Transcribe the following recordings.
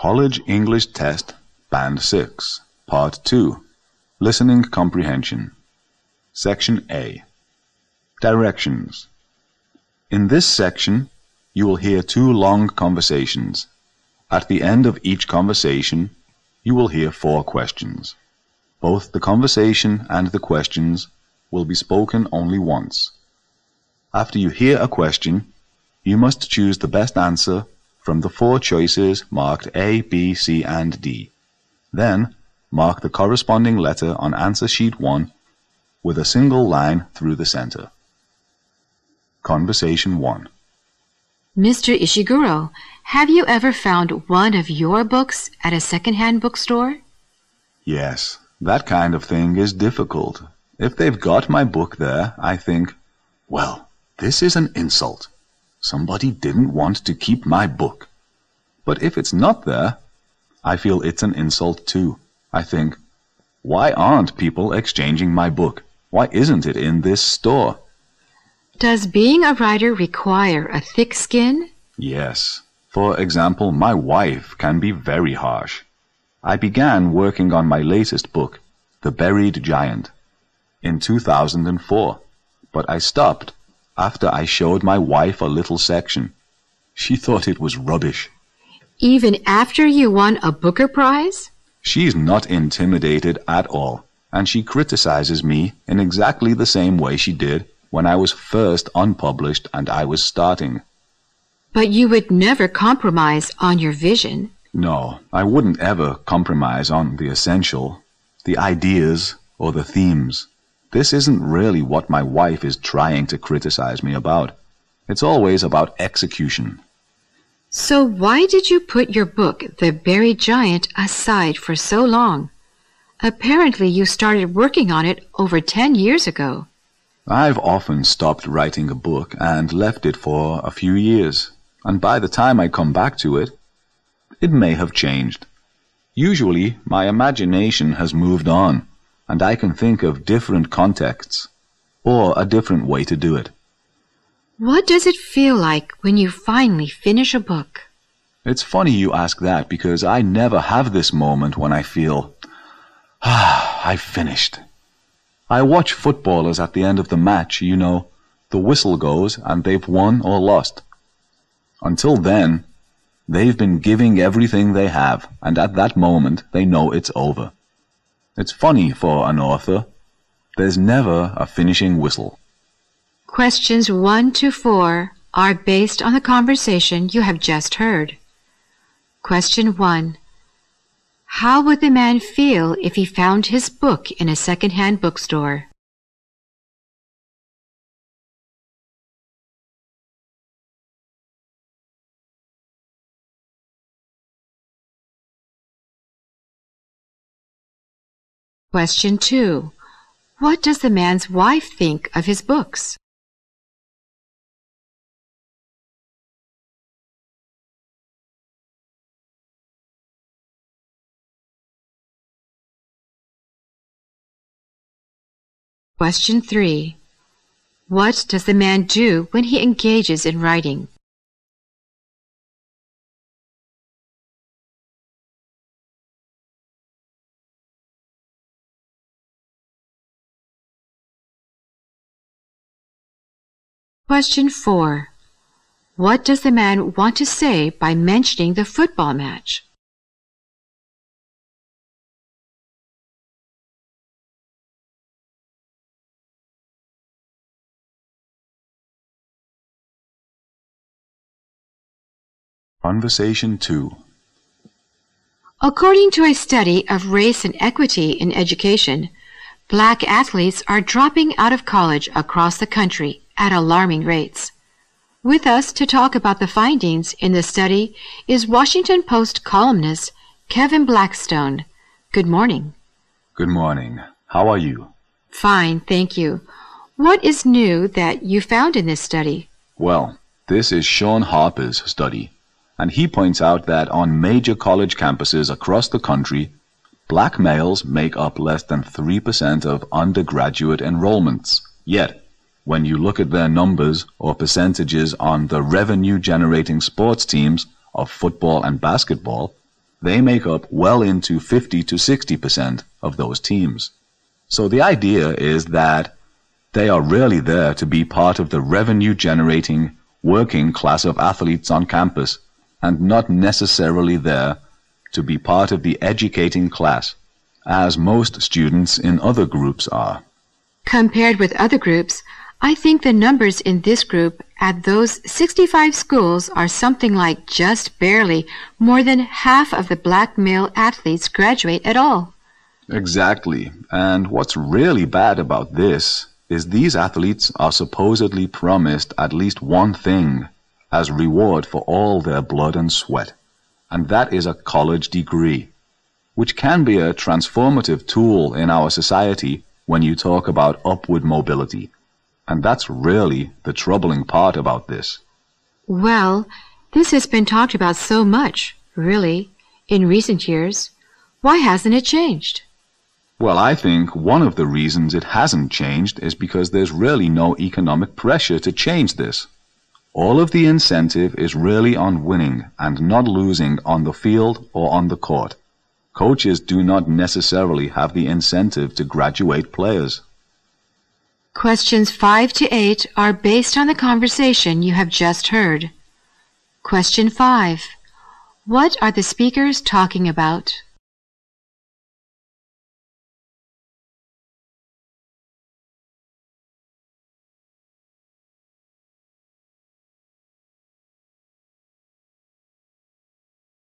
College English Test, Band 6, Part 2 Listening Comprehension. Section A Directions. In this section, you will hear two long conversations. At the end of each conversation, you will hear four questions. Both the conversation and the questions will be spoken only once. After you hear a question, you must choose the best answer from the four choices marked A, B, C, and D. Then, mark the corresponding letter on answer sheet 1 with a single line through the center. Conversation 1 Mr. Ishiguro, have you ever found one of your books at a second-hand bookstore? Yes, that kind of thing is difficult. If they've got my book there, I think, well, this is an insult. Somebody didn't want to keep my book. But if it's not there, I feel it's an insult too. I think, why aren't people exchanging my book? Why isn't it in this store? Does being a writer require a thick skin? Yes. For example, my wife can be very harsh. I began working on my latest book, The Buried Giant, in 2004, but I stopped after I showed my wife a little section. She thought it was rubbish. Even after you won a Booker Prize? She's not intimidated at all, and she criticizes me in exactly the same way she did when I was first unpublished and I was starting. But you would never compromise on your vision. No, I wouldn't ever compromise on the essential, the ideas, or the themes. This isn't really what my wife is trying to criticize me about. It's always about execution. So why did you put your book, The Buried Giant, aside for so long? Apparently you started working on it over ten years ago. I've often stopped writing a book and left it for a few years, and by the time I come back to it, it may have changed. Usually my imagination has moved on and I can think of different contexts or a different way to do it. What does it feel like when you finally finish a book? It's funny you ask that because I never have this moment when I feel, ah, I finished. I watch footballers at the end of the match, you know, the whistle goes and they've won or lost. Until then, they've been giving everything they have, and at that moment they know it's over. It's funny for an author. There's never a finishing whistle. Questions 1 to 4 are based on the conversation you have just heard. Question 1. How would the man feel if he found his book in a second-hand bookstore? Question 2. What does the man's wife think of his books? Question 3. What does the man do when he engages in writing? Question 4. What does the man want to say by mentioning the football match? Conversation 2 According to a study of race and equity in education, black athletes are dropping out of college across the country at alarming rates. With us to talk about the findings in the study is Washington Post columnist Kevin Blackistone. Good morning. Good morning. How are you? Fine, thank you. What is new that you found in this study? Well, this is Shaun Harper's study, and he points out that on major college campuses across the country, black males make up less than 3% of undergraduate enrollments. Yet, when you look at their numbers or percentages on the revenue generating sports teams of football and basketball, they make up well into 50 to 60% of those teams. So the idea is that they are really there to be part of the revenue generating working class of athletes on campus and not necessarily there to be part of the educating class, as most students in other groups are. Compared with other groups, I think the numbers in this group at those 65 schools are something like just barely more than half of the black male athletes graduate at all. Exactly. And what's really bad about this is these athletes are supposedly promised at least one thing as reward for all their blood and sweat, and that is a college degree, which can be a transformative tool in our society when you talk about upward mobility. And that's really the troubling part about this. Well, this has been talked about so much, really, in recent years. Why hasn't it changed? Well, I think one of the reasons it hasn't changed is because there's really no economic pressure to change this. All of the incentive is really on winning and not losing on the field or on the court. Coaches do not necessarily have the incentive to graduate players. Questions 5 to 8 are based on the conversation you have just heard. Question 5. What are the speakers talking about?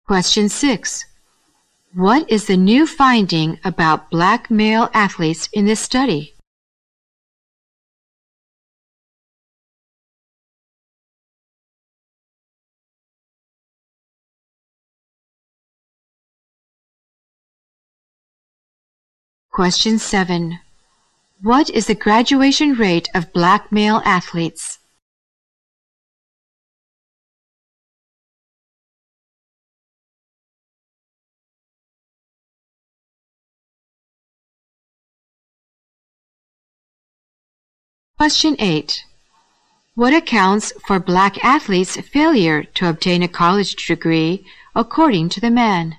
Question 6. What is the new finding about black male athletes in this study? Question 7. What is the graduation rate of black male athletes? Question 8. What accounts for black athletes' failure to obtain a college degree according to the man?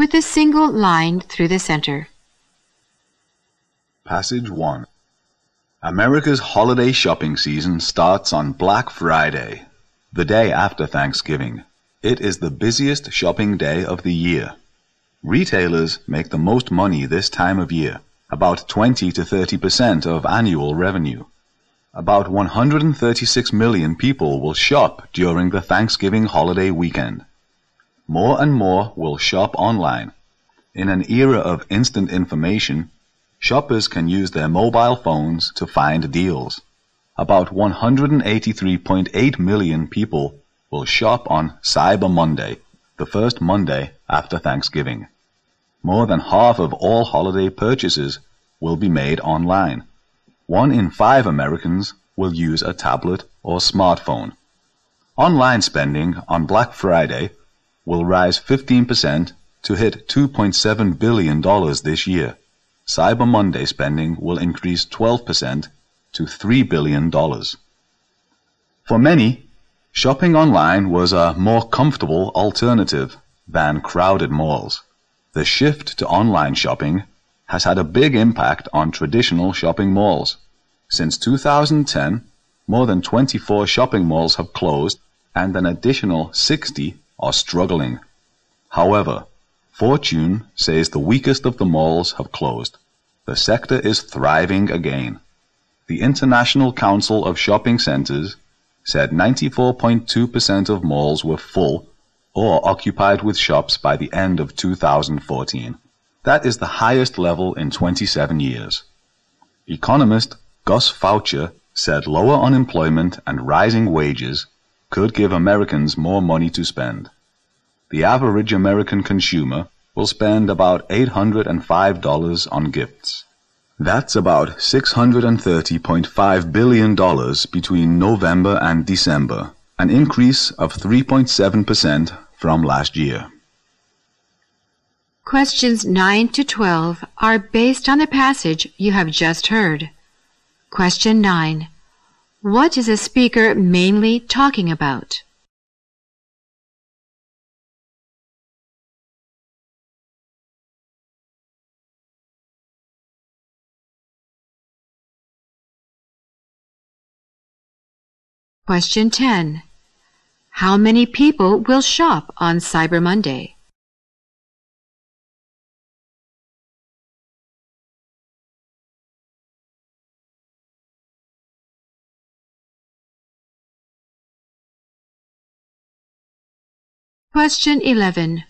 with a single line through the center. Passage 1 America's holiday shopping season starts on Black Friday, the day after Thanksgiving. It is the busiest shopping day of the year. Retailers make the most money this time of year, about 20 to 30 percent of annual revenue. About 136 million people will shop during the Thanksgiving holiday weekend. More and more will shop online. In an era of instant information, shoppers can use their mobile phones to find deals. About 183.8 million people will shop on Cyber Monday, the first Monday after Thanksgiving. More than half of all holiday purchases will be made online. One in five Americans will use a tablet or smartphone. Online spending on Black Friday will rise 15% to hit $2.7 billion this year. Cyber Monday spending will increase 12% to $3 billion. For many, shopping online was a more comfortable alternative than crowded malls. The shift to online shopping has had a big impact on traditional shopping malls. Since 2010, more than 24 shopping malls have closed and an additional 60 are struggling. However, Fortune says the weakest of the malls have closed. The sector is thriving again. The International Council of Shopping Centers said 94.2% of malls were full or occupied with shops by the end of 2014. That is the highest level in 27 years. Economist Gus Faucher said lower unemployment and rising wages could give Americans more money to spend. The average American consumer will spend about $805 on gifts. That's about $630.5 billion between November and December, an increase of 3.7% from last year. Questions 9 to 12 are based on the passage you have just heard. Question 9. What is a speaker mainly talking about? Question 10. How many people will shop on Cyber Monday? Question 11.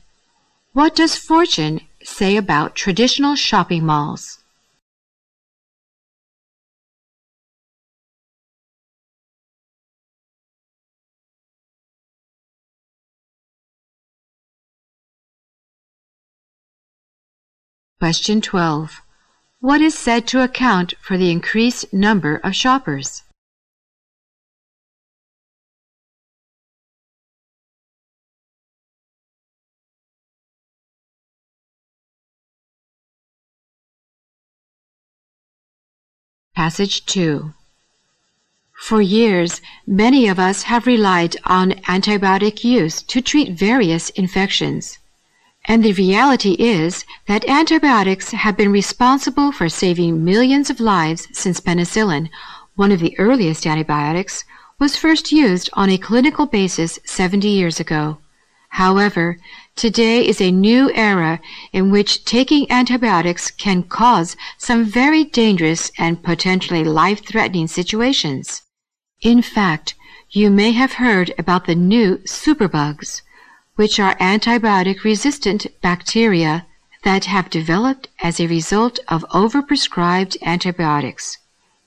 What does Fortune say about traditional shopping malls? Question 12. What is said to account for the increased number of shoppers? Passage 2 For years, many of us have relied on antibiotic use to treat various infections. And the reality is that antibiotics have been responsible for saving millions of lives since penicillin, one of the earliest antibiotics, was first used on a clinical basis 70 years ago. However, today is a new era in which taking antibiotics can cause some very dangerous and potentially life-threatening situations. In fact, you may have heard about the new superbugs, which are antibiotic-resistant bacteria that have developed as a result of overprescribed antibiotics.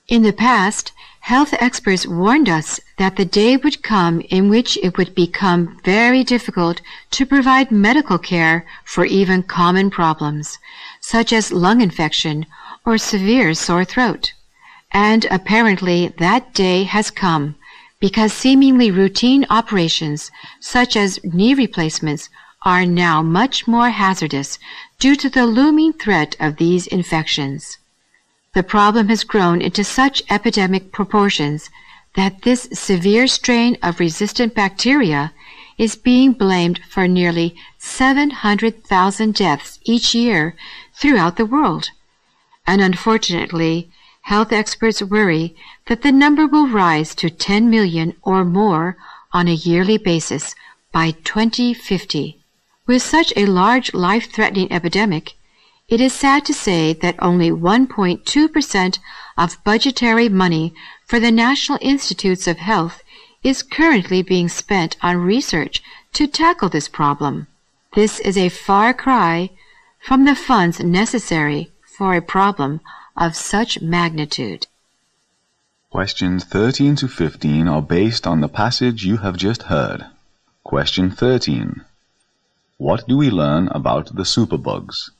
In the past, Health experts warned us that the day would come in which it would become very difficult to provide medical care for even common problems, such as lung infection or severe sore throat. And apparently that day has come because seemingly routine operations, such as knee replacements, are now much more hazardous due to the looming threat of these infections. The problem has grown into such epidemic proportions that this severe strain of resistant bacteria is being blamed for nearly 700,000 deaths each year throughout the world. And unfortunately, health experts worry that the number will rise to 10 million or more on a yearly basis by 2050. With such a large life-threatening epidemic, it is sad to say that only 1.2% of budgetary money for the National Institutes of Health is currently being spent on research to tackle this problem. This is a far cry from the funds necessary for a problem of such magnitude. Questions 13 to 15 are based on the passage you have just heard. Question 13. What do we learn about the superbugs?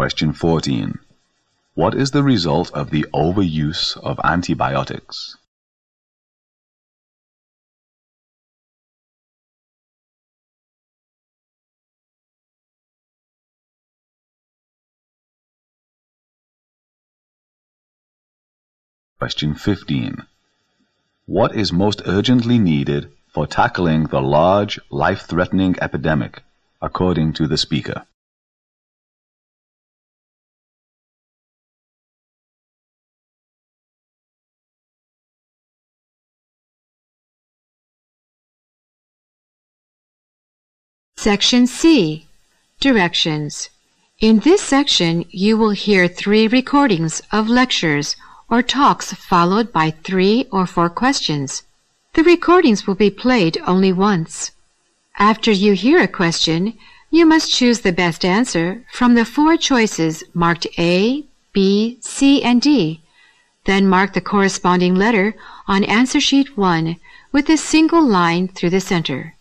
Question 14. What is the result of the overuse of antibiotics? Question 15. What is most urgently needed for tackling the large, life-threatening epidemic, according to the speaker? Section C. Directions. In this section, you will hear three recordings of lectures or talks followed by three or four questions. The recordings will be played only once. After you hear a question, you must choose the best answer from the four choices marked A, B, C, and D. Then mark the corresponding letter on answer sheet 1 with a single line through the center.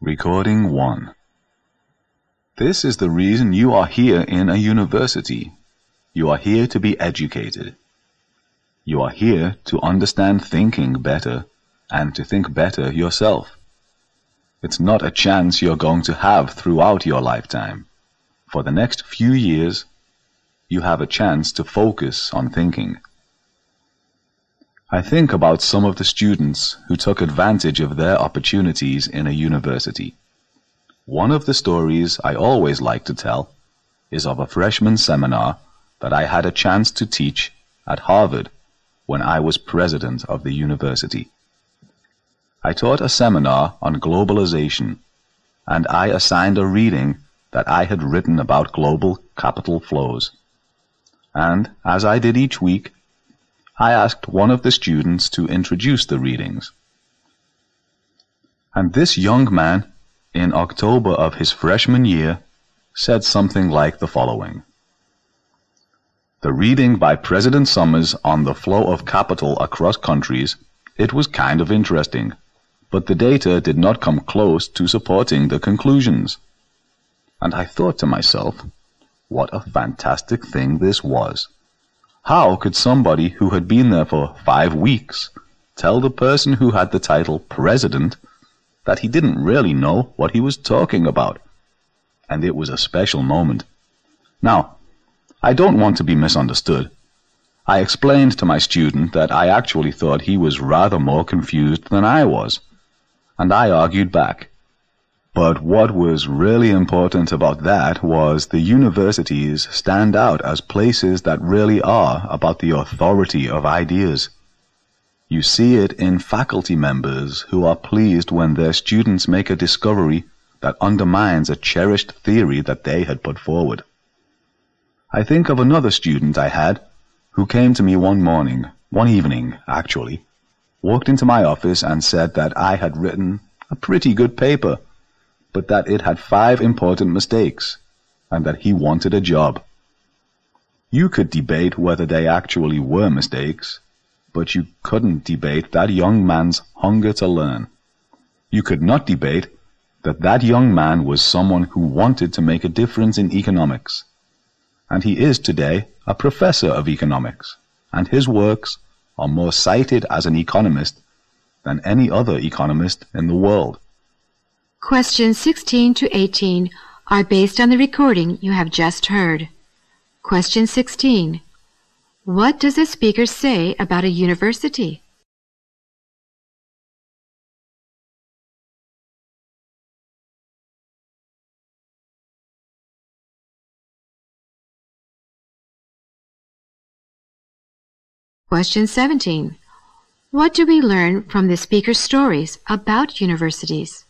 Recording 1 This is the reason you are here in a university. You are here to be educated. You are here to understand thinking better and to think better yourself. It's not a chance you're going to have throughout your lifetime. For the next few years, you have a chance to focus on thinking. I think about some of the students who took advantage of their opportunities in a university. One of the stories I always like to tell is of a freshman seminar that I had a chance to teach at Harvard when I was president of the university. I taught a seminar on globalization, and I assigned a reading that I had written about global capital flows. And, as I did each week, I asked one of the students to introduce the readings. And this young man, in October of his freshman year, said something like the following. The reading by President Summers on the flow of capital across countries, it was kind of interesting but the data did not come close to supporting the conclusions. And I thought to myself, what a fantastic thing this was. How could somebody who had been there for five weeks tell the person who had the title President that he didn't really know what he was talking about? And it was a special moment. Now, I don't want to be misunderstood. I explained to my student that I actually thought he was rather more confused than I was and I argued back. But what was really important about that was the universities stand out as places that really are about the authority of ideas. You see it in faculty members who are pleased when their students make a discovery that undermines a cherished theory that they had put forward. I think of another student I had who came to me one morning, one evening, actually, walked into my office and said that I had written a pretty good paper, but that it had five important mistakes, and that he wanted a job. You could debate whether they actually were mistakes, but you couldn't debate that young man's hunger to learn. You could not debate that that young man was someone who wanted to make a difference in economics. And he is today a professor of economics, and his works are more cited as an economist than any other economist in the world. Questions 16 to 18 are based on the recording you have just heard. Question 16. What does the speaker say about a university? Question 17. What do we learn from the speaker's stories about universities?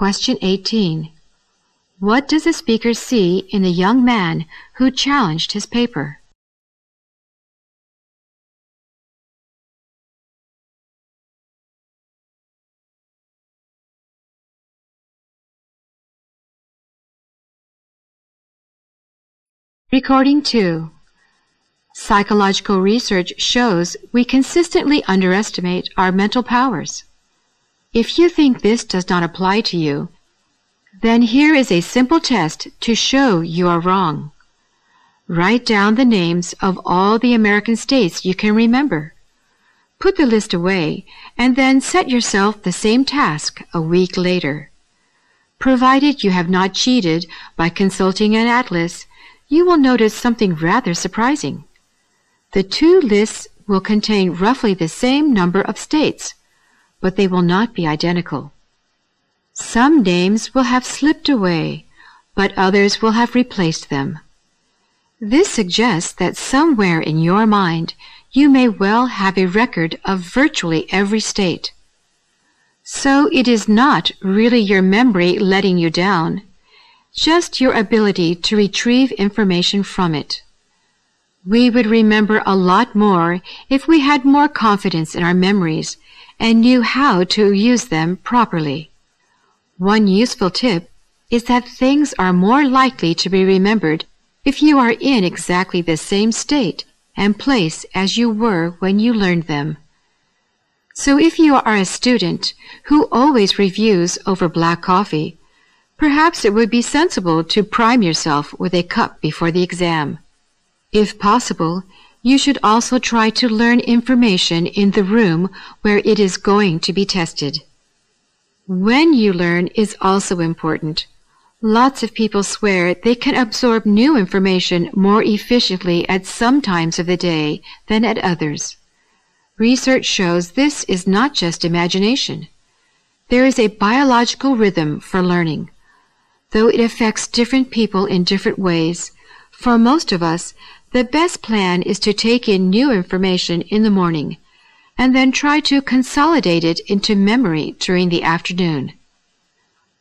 Question 18. What does the speaker see in the young man who challenged his paper? Recording 2 Psychological research shows we consistently underestimate our mental powers. If you think this does not apply to you, then here is a simple test to show you are wrong. Write down the names of all the American states you can remember. Put the list away and then set yourself the same task a week later. Provided you have not cheated by consulting an atlas, you will notice something rather surprising. The two lists will contain roughly the same number of states, but they will not be identical. Some names will have slipped away, but others will have replaced them. This suggests that somewhere in your mind you may well have a record of virtually every state. So it is not really your memory letting you down, just your ability to retrieve information from it. We would remember a lot more if we had more confidence in our memories and knew how to use them properly. One useful tip is that things are more likely to be remembered if you are in exactly the same state and place as you were when you learned them. So if you are a student who always reviews over black coffee, perhaps it would be sensible to prime yourself with a cup before the exam. If possible, you should also try to learn information in the room where it is going to be tested. When you learn is also important. Lots of people swear they can absorb new information more efficiently at some times of the day than at others. Research shows this is not just imagination. There is a biological rhythm for learning. Though it affects different people in different ways, for most of us, the best plan is to take in new information in the morning and then try to consolidate it into memory during the afternoon.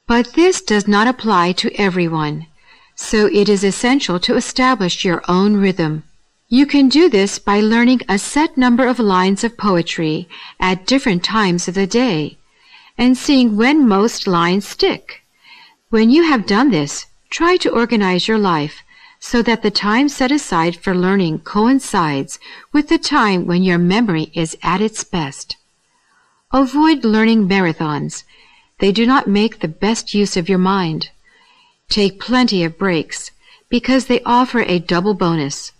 But this does not apply to everyone, so it is essential to establish your own rhythm. You can do this by learning a set number of lines of poetry at different times of the day and seeing when most lines stick. When you have done this, try to organize your life so that the time set aside for learning coincides with the time when your memory is at its best. Avoid learning marathons. They do not make the best use of your mind. Take plenty of breaks because they offer a double bonus.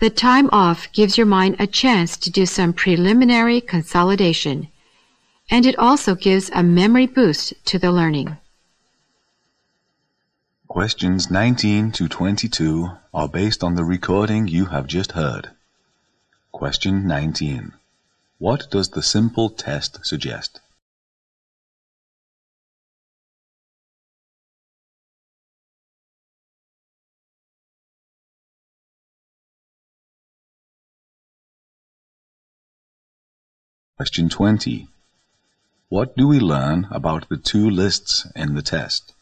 The time off gives your mind a chance to do some preliminary consolidation, and it also gives a memory boost to the learning. Questions 19 to 22 are based on the recording you have just heard. Question 19. What does the simple test suggest? Question 20. What do we learn about the two lists in the test?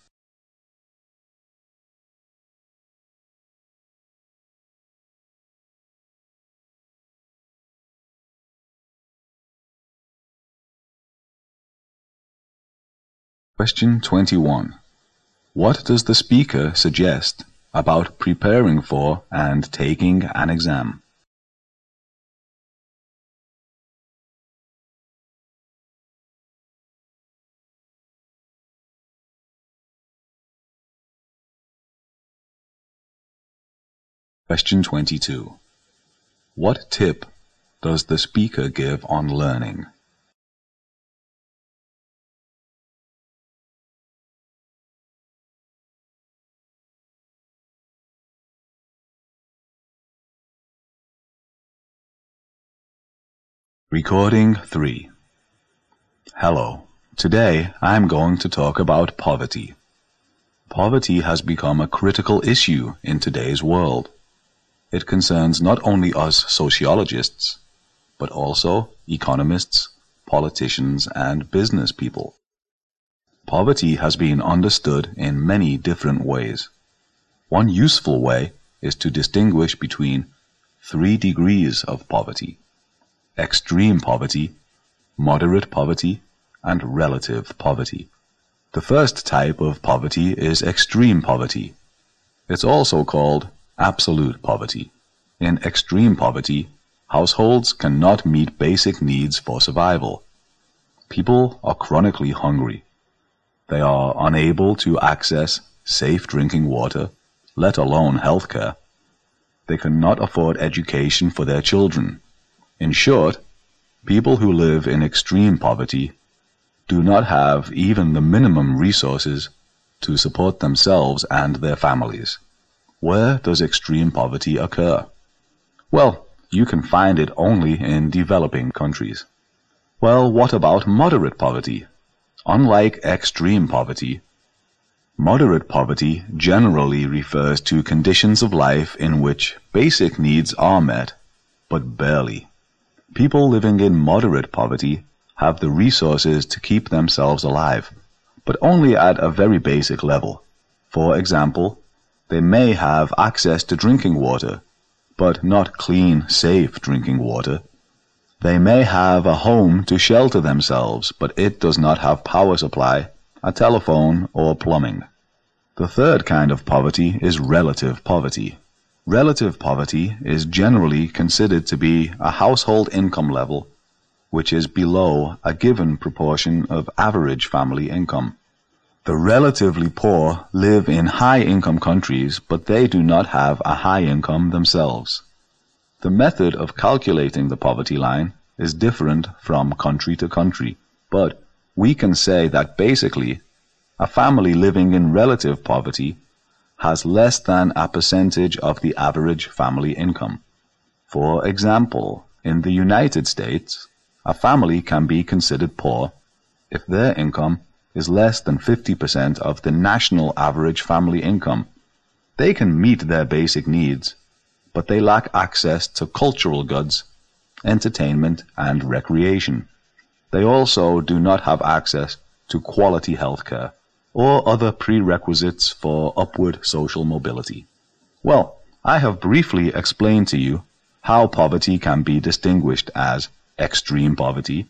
Question 21. What does the speaker suggest about preparing for and taking an exam? Question 22. What tip does the speaker give on learning? Recording 3 Hello. Today I'm going to talk about poverty. Poverty has become a critical issue in today's world. It concerns not only us sociologists, but also economists, politicians, and business people. Poverty has been understood in many different ways. One useful way is to distinguish between three degrees of poverty extreme poverty, moderate poverty, and relative poverty. The first type of poverty is extreme poverty. It's also called absolute poverty. In extreme poverty, households cannot meet basic needs for survival. People are chronically hungry. They are unable to access safe drinking water, let alone health care. They cannot afford education for their children. In short, people who live in extreme poverty do not have even the minimum resources to support themselves and their families. Where does extreme poverty occur? Well, you can find it only in developing countries. Well, what about moderate poverty? Unlike extreme poverty, Moderate poverty generally refers to conditions of life in which basic needs are met, but barely. People living in moderate poverty have the resources to keep themselves alive, but only at a very basic level. For example, they may have access to drinking water, but not clean, safe drinking water. They may have a home to shelter themselves, but it does not have power supply, a telephone, or plumbing. The third kind of poverty is relative poverty. Relative poverty is generally considered to be a household income level which is below a given proportion of average family income. The relatively poor live in high income countries, but they do not have a high income themselves. The method of calculating the poverty line is different from country to country, but we can say that basically a family living in relative poverty has less than a percentage of the average family income. For example, in the United States, a family can be considered poor if their income is less than 50% of the national average family income. They can meet their basic needs, but they lack access to cultural goods, entertainment, and recreation. They also do not have access to quality health care or other prerequisites for upward social mobility. Well, I have briefly explained to you how poverty can be distinguished as extreme poverty,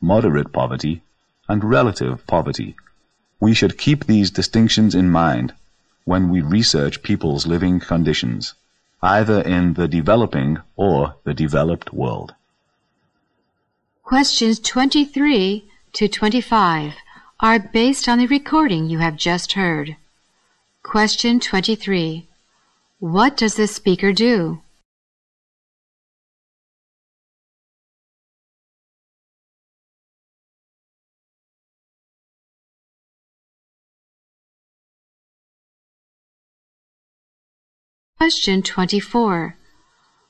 moderate poverty, and relative poverty. We should keep these distinctions in mind when we research people's living conditions, either in the developing or the developed world. Questions 23 to 25 are based on the recording you have just heard. Question 23. What does the speaker do? Question 24.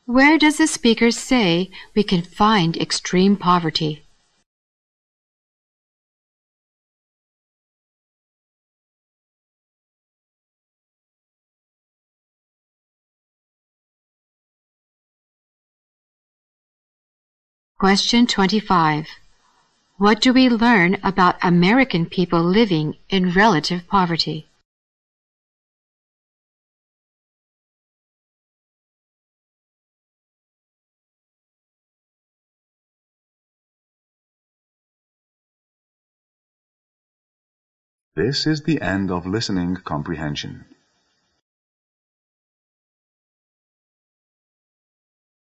Where does the speaker say we can find extreme poverty? Question 25. What do we learn about American people living in relative poverty? This is the end of listening comprehension.